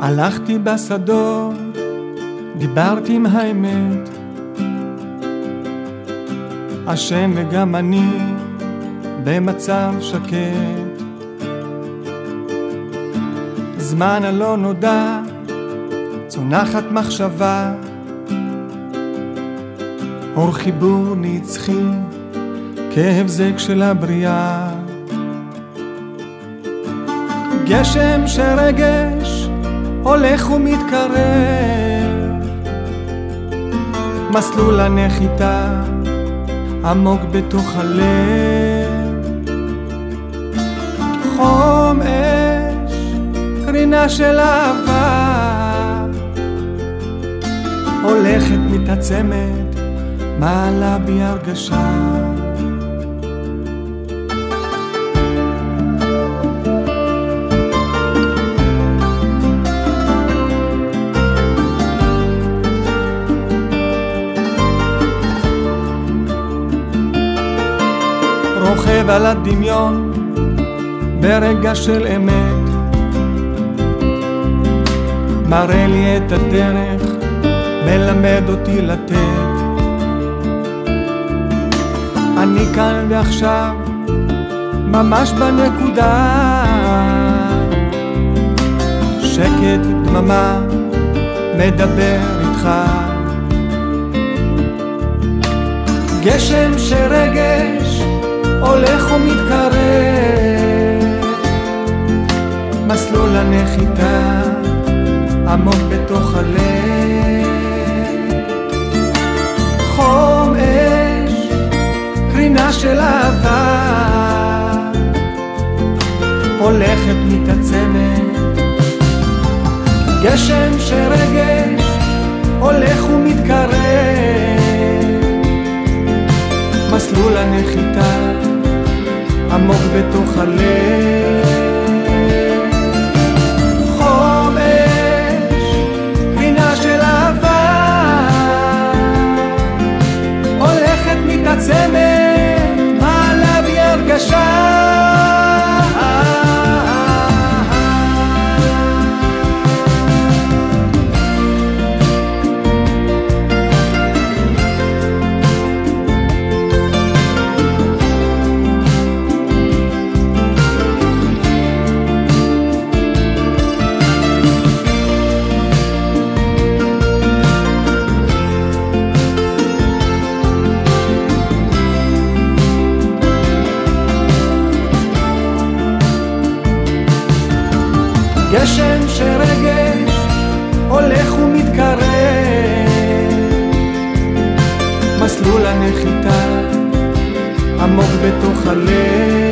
הלכתי בשדות, דיברתי עם האמת. השם וגם אני במצב שקט. זמן הלא נודע, צונחת מחשבה, אור חיבור נצחי, כהבזק של הבריאה. גשם שרגש הולך ומתקרב, מסלול הנחיתה עמוק בתוך הלב. חום אש, קרינה של אהבה, הולכת מתעצמת, מעלה בי הרגשה. רוכב על הדמיון ברגע של אמת. מראה לי את הדרך, מלמד אותי לתת. אני כאן ועכשיו, ממש בנקודה. שקט, דממה, מדבר איתך. גשם שרגש הולך ומתקרב, מסלול הנחיתה עמוק בתוך הלב. חום אש, קרינה של אהבה, הולכת מתעצמת. גשם שרגש הולך ומתקרב, הלב. אהבה, הולכת מעלה בי הרגשה. גשם שרגש הולך ומתקרב, מסלול הנחיתה עמוק בתוך הלב.